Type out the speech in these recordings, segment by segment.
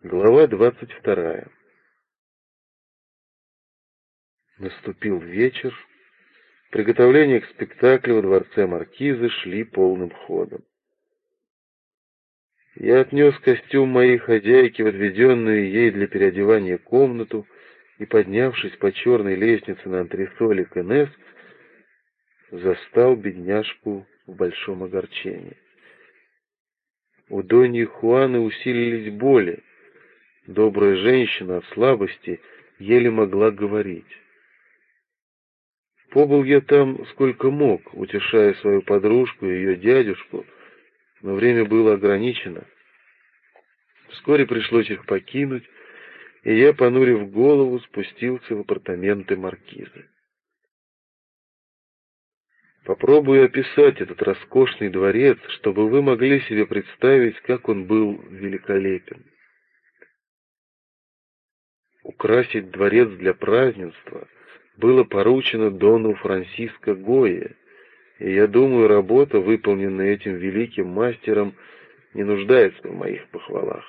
Глава двадцать вторая. Наступил вечер. Приготовления к спектаклю во дворце Маркизы шли полным ходом. Я отнес костюм моей хозяйки в отведенную ей для переодевания комнату и, поднявшись по черной лестнице на антресоле КНС, застал бедняжку в большом огорчении. У Доньи Хуаны усилились боли, Добрая женщина от слабости еле могла говорить. Побыл я там сколько мог, утешая свою подружку и ее дядюшку, но время было ограничено. Вскоре пришлось их покинуть, и я, понурив голову, спустился в апартаменты маркизы. Попробую описать этот роскошный дворец, чтобы вы могли себе представить, как он был великолепен. Украсить дворец для празднества было поручено Дону Франсиско Гое, и я думаю, работа, выполненная этим великим мастером, не нуждается в моих похвалах.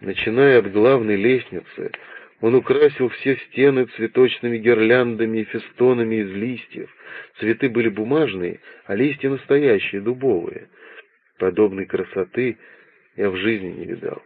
Начиная от главной лестницы, он украсил все стены цветочными гирляндами и фестонами из листьев. Цветы были бумажные, а листья настоящие, дубовые. Подобной красоты я в жизни не видал.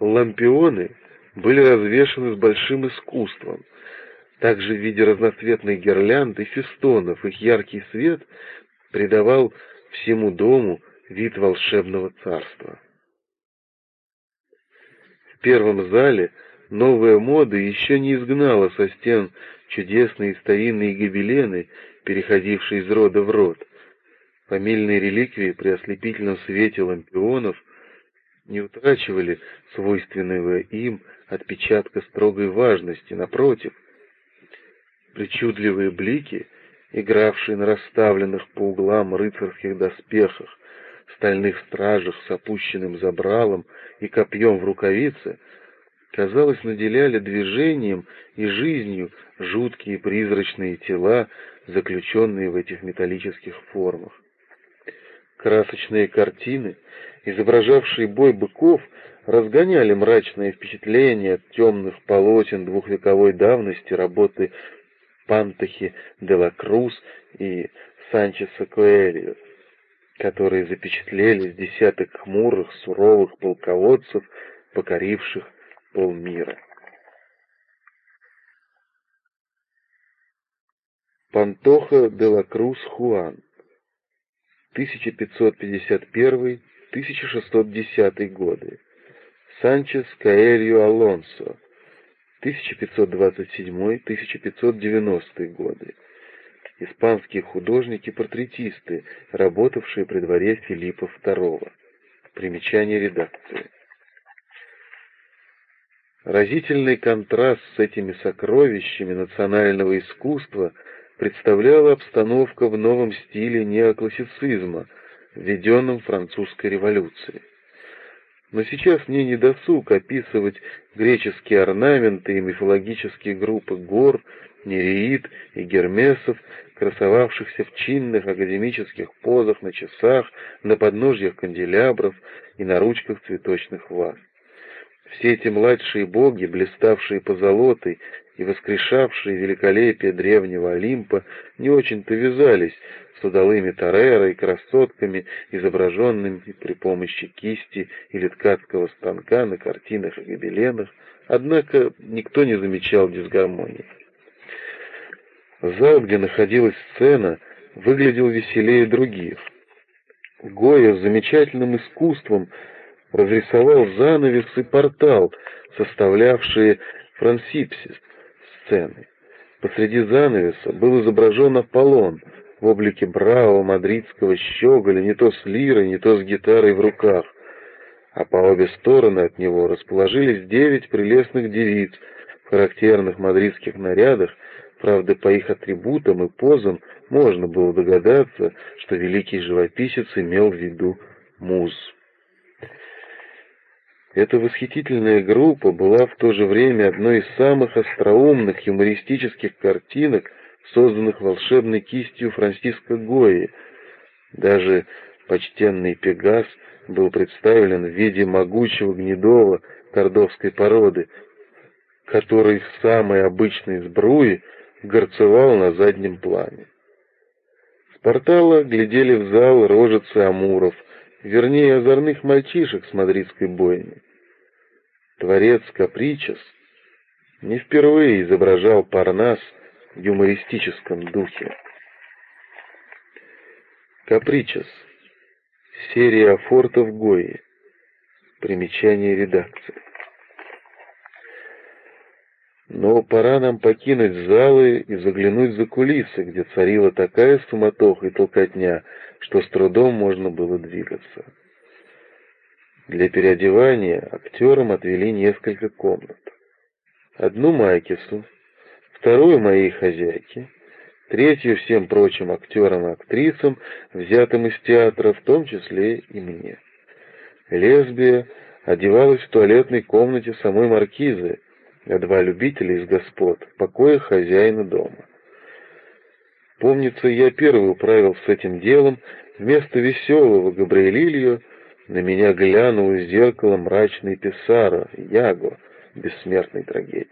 Лампионы были развешаны с большим искусством. Также в виде разноцветных гирлянд и фестонов их яркий свет придавал всему дому вид волшебного царства. В первом зале новая мода еще не изгнала со стен чудесные старинные гобелены, переходившие из рода в род. Фамильные реликвии при ослепительном свете лампионов не утрачивали свойственного им отпечатка строгой важности, напротив. Причудливые блики, игравшие на расставленных по углам рыцарских доспехах, стальных стражах с опущенным забралом и копьем в рукавице, казалось, наделяли движением и жизнью жуткие призрачные тела, заключенные в этих металлических формах. Красочные картины, изображавшие бой быков, разгоняли мрачные впечатления от темных полотен двухвековой давности работы Пантахи де ла Круз и Санчеса Коэльо, которые запечатлели десяток хмурых, суровых полководцев, покоривших полмира. Пантоха де ла Круз Хуан 1551-1610 годы Санчес Каэльо Алонсо, 1527-1590 годы. Испанские художники-портретисты, работавшие при дворе Филиппа II. Примечание редакции. Разительный контраст с этими сокровищами национального искусства представляла обстановка в новом стиле неоклассицизма, введенном французской революцией. Но сейчас мне не досуг описывать греческие орнаменты и мифологические группы гор, нереид и гермесов, красовавшихся в чинных академических позах на часах, на подножьях канделябров и на ручках цветочных ваз. Все эти младшие боги, блиставшие позолотой и воскрешавшие великолепие древнего Олимпа, не очень-то вязались с удалыми Тореро и красотками, изображенными при помощи кисти или ткацкого станка на картинах и гобеленах, однако никто не замечал дисгармонии. Зал, где находилась сцена, выглядел веселее других. Гоя с замечательным искусством разрисовал занавес и портал, составлявшие франсипсис сцены. Посреди занавеса был изображен Аполлон — в облике бравого мадридского щеголя, не то с лирой, не то с гитарой в руках, а по обе стороны от него расположились девять прелестных девиц в характерных мадридских нарядах, правда, по их атрибутам и позам можно было догадаться, что великий живописец имел в виду муз. Эта восхитительная группа была в то же время одной из самых остроумных юмористических картинок, созданных волшебной кистью Франциско Гои. Даже почтенный Пегас был представлен в виде могучего гнедого кордовской породы, который в самой обычной сбруе горцевал на заднем плане. С портала глядели в зал рожицы амуров, вернее, озорных мальчишек с мадридской бойни. Творец Капричес не впервые изображал Парнас в юмористическом духе. Капричес. Серия фортов Гои. Примечание редакции. Но пора нам покинуть залы и заглянуть за кулисы, где царила такая суматоха и толкотня, что с трудом можно было двигаться. Для переодевания актерам отвели несколько комнат. Одну Майкису, вторую моей хозяйке, третью всем прочим актерам и актрисам, взятым из театра, в том числе и мне. Лесбия одевалась в туалетной комнате самой маркизы, а два любителя из господ в покоях хозяина дома. Помнится, я первый управил с этим делом, вместо веселого Габриэлильо на меня глянул из зеркала мрачный Писаро, Яго, бессмертной трагедии.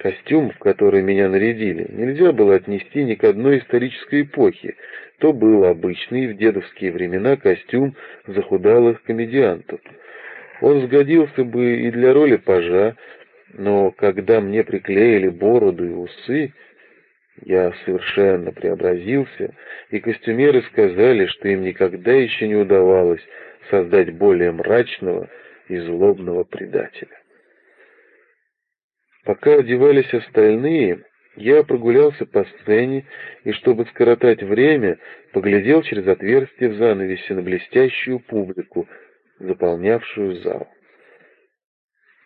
Костюм, в который меня нарядили, нельзя было отнести ни к одной исторической эпохе. То был обычный в дедовские времена костюм захудалых комедиантов. Он сгодился бы и для роли пажа, но когда мне приклеили бороду и усы, я совершенно преобразился, и костюмеры сказали, что им никогда еще не удавалось создать более мрачного и злобного предателя. Пока одевались остальные, я прогулялся по сцене и, чтобы скоротать время, поглядел через отверстие в занавесе на блестящую публику, заполнявшую зал.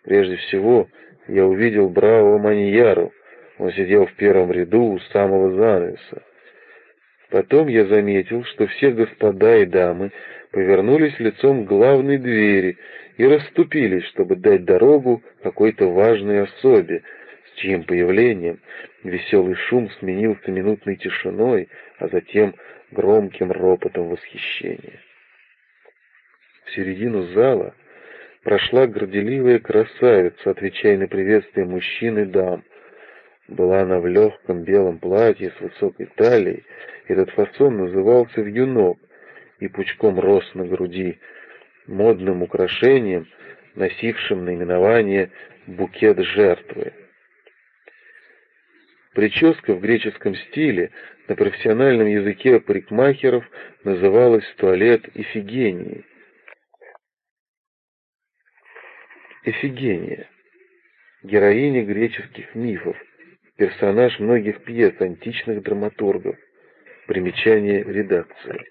Прежде всего, я увидел бравого Маньяру. Он сидел в первом ряду у самого занавеса. Потом я заметил, что все господа и дамы повернулись лицом к главной двери и расступились, чтобы дать дорогу какой-то важной особе, с чьим появлением веселый шум сменился минутной тишиной, а затем громким ропотом восхищения. В середину зала прошла горделивая красавица, отвечая на приветствие мужчин и дам. Была она в легком белом платье с высокой талией, этот фасон назывался вьюнок и пучком рос на груди, модным украшением, носившим наименование «букет жертвы». Прическа в греческом стиле на профессиональном языке парикмахеров называлась туалет Эфигении. Эфигения. Героиня греческих мифов, персонаж многих пьес античных драматургов. Примечание редакции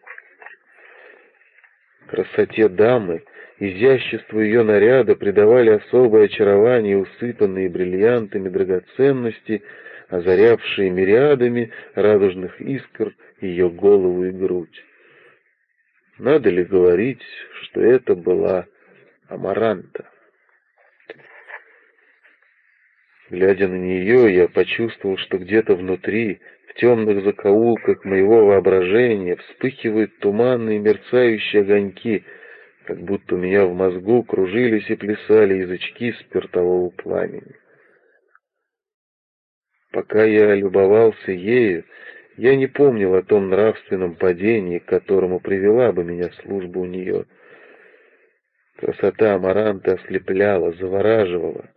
красоте дамы, изяществу ее наряда придавали особое очарование усыпанные бриллиантами драгоценности, озарявшие мириадами радужных искр ее голову и грудь. Надо ли говорить, что это была Амаранта? Глядя на нее, я почувствовал, что где-то внутри темных закоулках моего воображения вспыхивают туманные мерцающие огоньки, как будто у меня в мозгу кружились и плясали язычки спиртового пламени. Пока я любовался ею, я не помнил о том нравственном падении, к которому привела бы меня служба у нее. Красота Амаранта ослепляла, завораживала.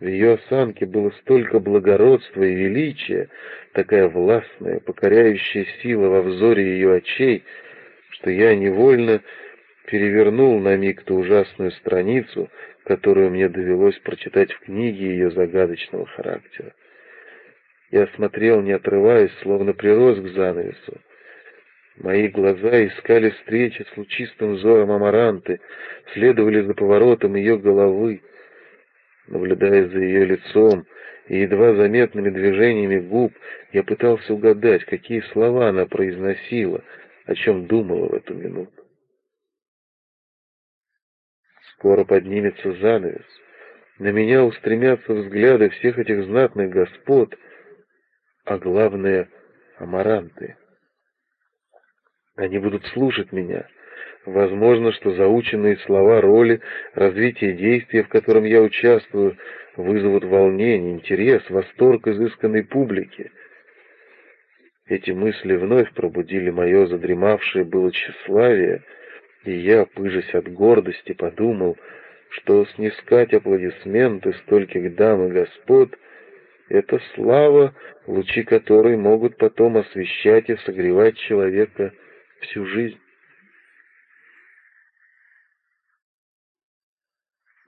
В ее осанке было столько благородства и величия, такая властная, покоряющая сила во взоре ее очей, что я невольно перевернул на миг ту ужасную страницу, которую мне довелось прочитать в книге ее загадочного характера. Я смотрел, не отрываясь, словно прирос к занавесу. Мои глаза искали встречи с лучистым взором Амаранты, следовали за поворотом ее головы, Наблюдая за ее лицом и едва заметными движениями губ, я пытался угадать, какие слова она произносила, о чем думала в эту минуту. Скоро поднимется занавес. На меня устремятся взгляды всех этих знатных господ, а главное — амаранты. Они будут слушать меня. Возможно, что заученные слова роли, развитие действия, в котором я участвую, вызовут волнение, интерес, восторг изысканной публики. Эти мысли вновь пробудили мое задремавшее было тщеславие, и я, пыжась от гордости, подумал, что снискать аплодисменты стольких дам и господ — это слава, лучи которой могут потом освещать и согревать человека всю жизнь.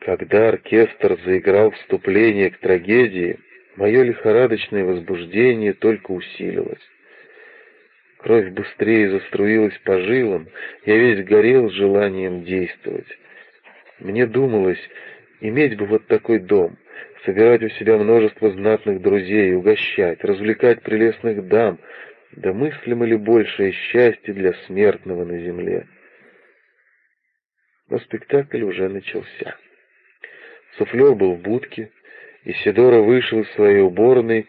Когда оркестр заиграл вступление к трагедии, мое лихорадочное возбуждение только усилилось. Кровь быстрее заструилась по жилам, я весь горел желанием действовать. Мне думалось, иметь бы вот такой дом, собирать у себя множество знатных друзей, угощать, развлекать прелестных дам, да мыслимо ли большее счастье для смертного на земле? Но спектакль уже начался. Суфлер был в будке, и Сидора вышел из своей уборной,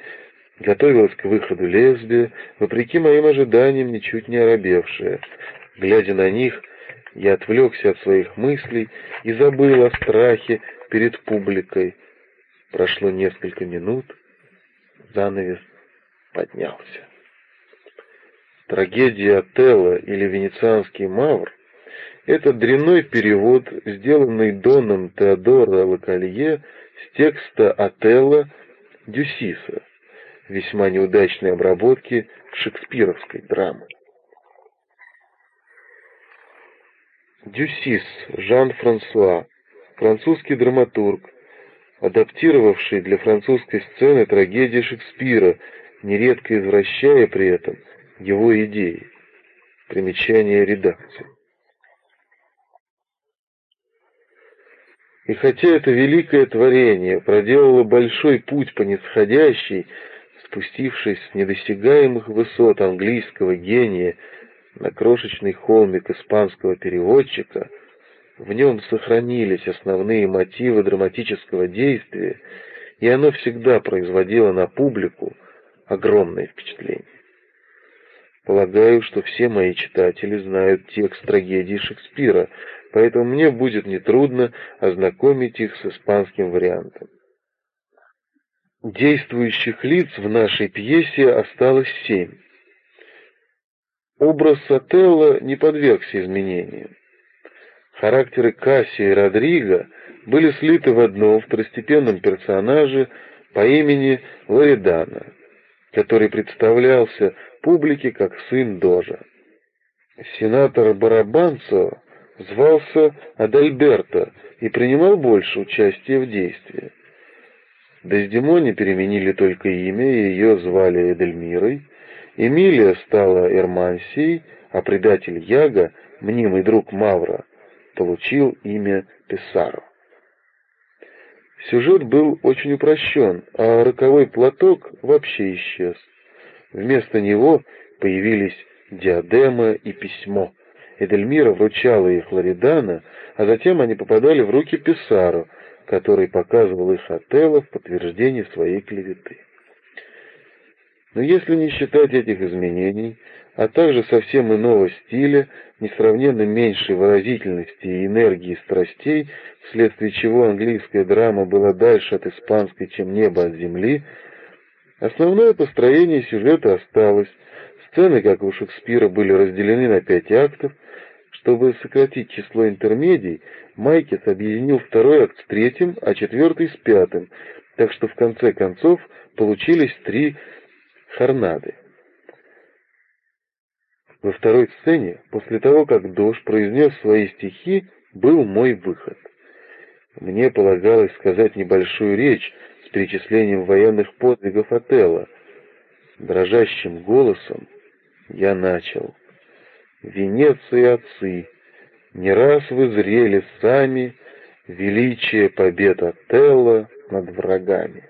готовилась к выходу лесбия, вопреки моим ожиданиям, ничуть не оробевшая. Глядя на них, я отвлекся от своих мыслей и забыл о страхе перед публикой. Прошло несколько минут, занавес поднялся. Трагедия Отелло или Венецианский Мавр это дрянной перевод, сделанный Доном Теодора Лакалье с текста Отелло Дюсиса, весьма неудачной обработки шекспировской драмы. Дюсис Жан-Франсуа, французский драматург, адаптировавший для французской сцены трагедии Шекспира, нередко извращая при этом его идеи. Примечание редакции. И хотя это великое творение проделало большой путь по нисходящей, спустившись с недосягаемых высот английского гения на крошечный холмик испанского переводчика, в нем сохранились основные мотивы драматического действия, и оно всегда производило на публику огромное впечатление. Полагаю, что все мои читатели знают текст трагедии Шекспира, поэтому мне будет нетрудно ознакомить их с испанским вариантом. Действующих лиц в нашей пьесе осталось семь. Образ Отелло не подвергся изменениям. Характеры Кассия и Родриго были слиты в одном второстепенном персонаже по имени Лоридана, который представлялся публике как сын Дожа. Сенатор Барабанцо звался Адальберто и принимал больше участия в действии. Дездемоне переменили только имя, и ее звали Эдельмирой. Эмилия стала Эрмансией, а предатель Яга, мнимый друг Мавра, получил имя Писаро. Сюжет был очень упрощен, а роковой платок вообще исчез. Вместо него появились диадема и письмо. Эдельмира вручала их Лоридана, а затем они попадали в руки Писару, который показывал их Отелло в подтверждении своей клеветы. Но если не считать этих изменений, а также совсем иного стиля, несравненно меньшей выразительности и энергии страстей, вследствие чего английская драма была дальше от испанской, чем небо от земли, основное построение сюжета осталось. Сцены, как у Шекспира, были разделены на пять актов. Чтобы сократить число интермедий, Майкес объединил второй акт с третьим, а четвертый с пятым, так что в конце концов получились три хорнады. Во второй сцене, после того, как Дож произнес свои стихи, был мой выход. Мне полагалось сказать небольшую речь с перечислением военных подвигов Отелла. Дрожащим голосом я начал. Венеция отцы, не раз вы зрели сами величие побед Отелла над врагами.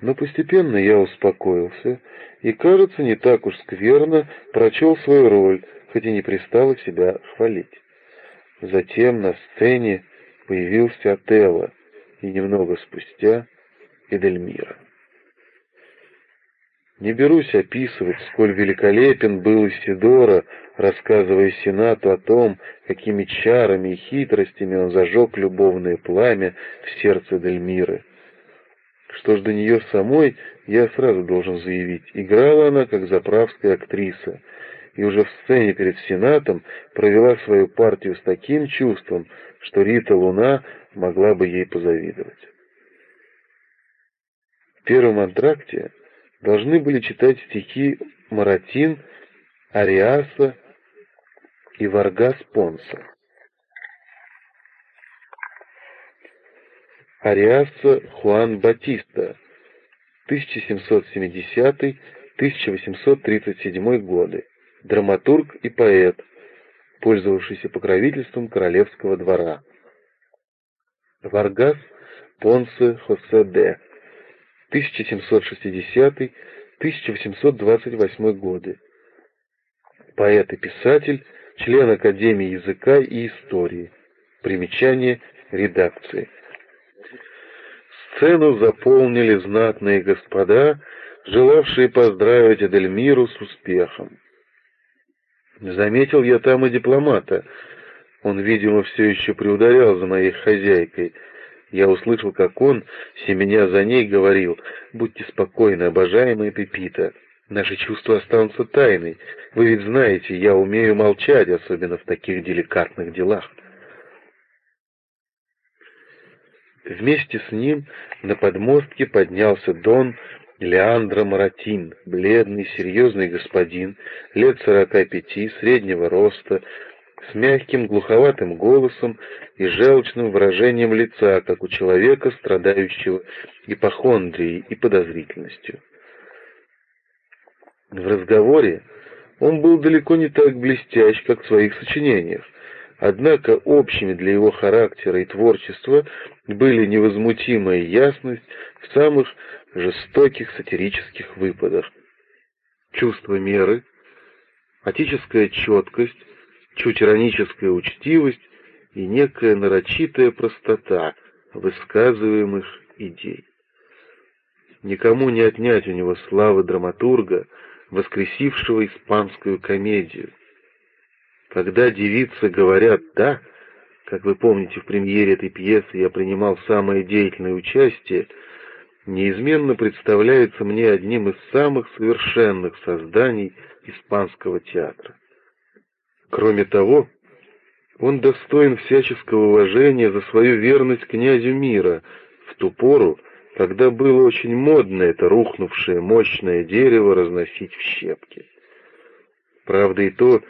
Но постепенно я успокоился и, кажется, не так уж скверно прочел свою роль, хоть и не пристало себя хвалить. Затем на сцене появился Отелло, и немного спустя Эдельмира. Не берусь описывать, сколь великолепен был Исидора, рассказывая Сенату о том, какими чарами и хитростями он зажег любовное пламя в сердце Дельмиры. Что ж до нее самой, я сразу должен заявить, играла она как заправская актриса, и уже в сцене перед Сенатом провела свою партию с таким чувством, что Рита Луна могла бы ей позавидовать. В первом антракте должны были читать стихи Маратин, Ариаса и Варгас Понса. Ариаса Хуан Батиста, 1770-1837 годы, драматург и поэт, пользовавшийся покровительством королевского двора. Варгас Понсе Хосе де, 1760-1828 годы. Поэт и писатель, член Академии языка и истории. Примечание редакции. Сцену заполнили знатные господа, желавшие поздравить Эдельмиру с успехом. Заметил я там и дипломата. Он, видимо, все еще приударял за моей хозяйкой — я услышал, как он, семеня за ней, говорил, «Будьте спокойны, обожаемая Пепита, наши чувства останутся тайной. Вы ведь знаете, я умею молчать, особенно в таких деликатных делах». Вместе с ним на подмостке поднялся Дон Леандро Маратин, бледный, серьезный господин, лет сорока пяти, среднего роста, с мягким глуховатым голосом и желчным выражением лица, как у человека, страдающего ипохондрией и подозрительностью. В разговоре он был далеко не так блестящ, как в своих сочинениях, однако общими для его характера и творчества были невозмутимая ясность в самых жестоких сатирических выпадах, чувство меры, отеческая четкость, чуть ироническая учтивость и некая нарочитая простота высказываемых идей. Никому не отнять у него славы драматурга, воскресившего испанскую комедию. Когда девицы говорят «да», как вы помните, в премьере этой пьесы я принимал самое деятельное участие, неизменно представляется мне одним из самых совершенных созданий испанского театра. Кроме того, он достоин всяческого уважения за свою верность князю мира в ту пору, когда было очень модно это рухнувшее мощное дерево разносить в щепки. Правда и то,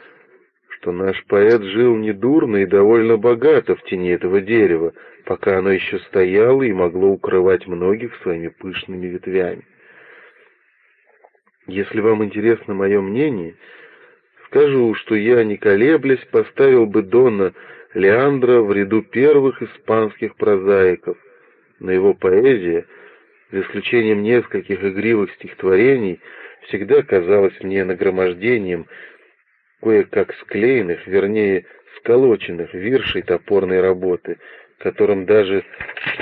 что наш поэт жил недурно и довольно богато в тени этого дерева, пока оно еще стояло и могло укрывать многих своими пышными ветвями. Если вам интересно мое мнение, Скажу, что я, не колеблясь, поставил бы Дона Леандра в ряду первых испанских прозаиков, но его поэзия, за исключением нескольких игривых стихотворений, всегда казалась мне нагромождением кое-как склеенных, вернее, сколоченных виршей топорной работы, которым даже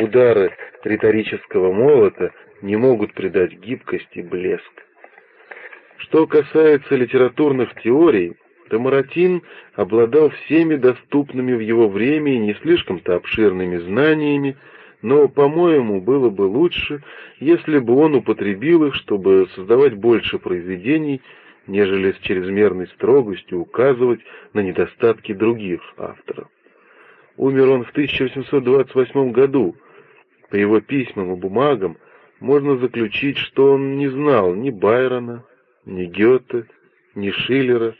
удары риторического молота не могут придать гибкость и блеск. Что касается литературных теорий, то Маратин обладал всеми доступными в его время и не слишком-то обширными знаниями, но, по-моему, было бы лучше, если бы он употребил их, чтобы создавать больше произведений, нежели с чрезмерной строгостью указывать на недостатки других авторов. Умер он в 1828 году. По его письмам и бумагам можно заключить, что он не знал ни Байрона, ни Гёте, ни Шиллера,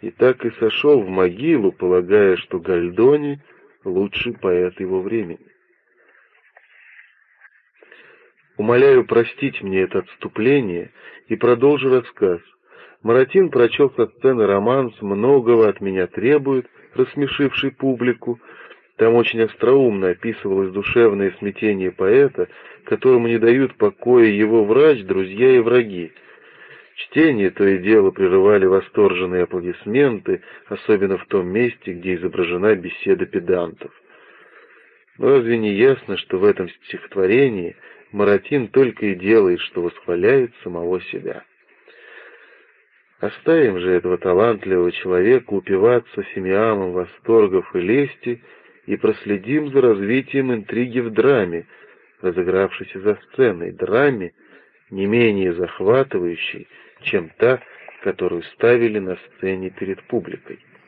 и так и сошел в могилу, полагая, что Гальдони — лучший поэт его времени. Умоляю простить мне это отступление и продолжу рассказ. Маратин прочел со сцены романс «Многого от меня требует», рассмешивший публику. Там очень остроумно описывалось душевное смятение поэта, которому не дают покоя его врач, друзья и враги. Чтение то и дело прерывали восторженные аплодисменты, особенно в том месте, где изображена беседа педантов. Но разве не ясно, что в этом стихотворении Маратин только и делает, что восхваляет самого себя. Оставим же этого талантливого человека упиваться семиамом восторгов и лести и проследим за развитием интриги в драме, разыгравшейся за сценой, драме, не менее захватывающей, чем та, которую ставили на сцене перед публикой.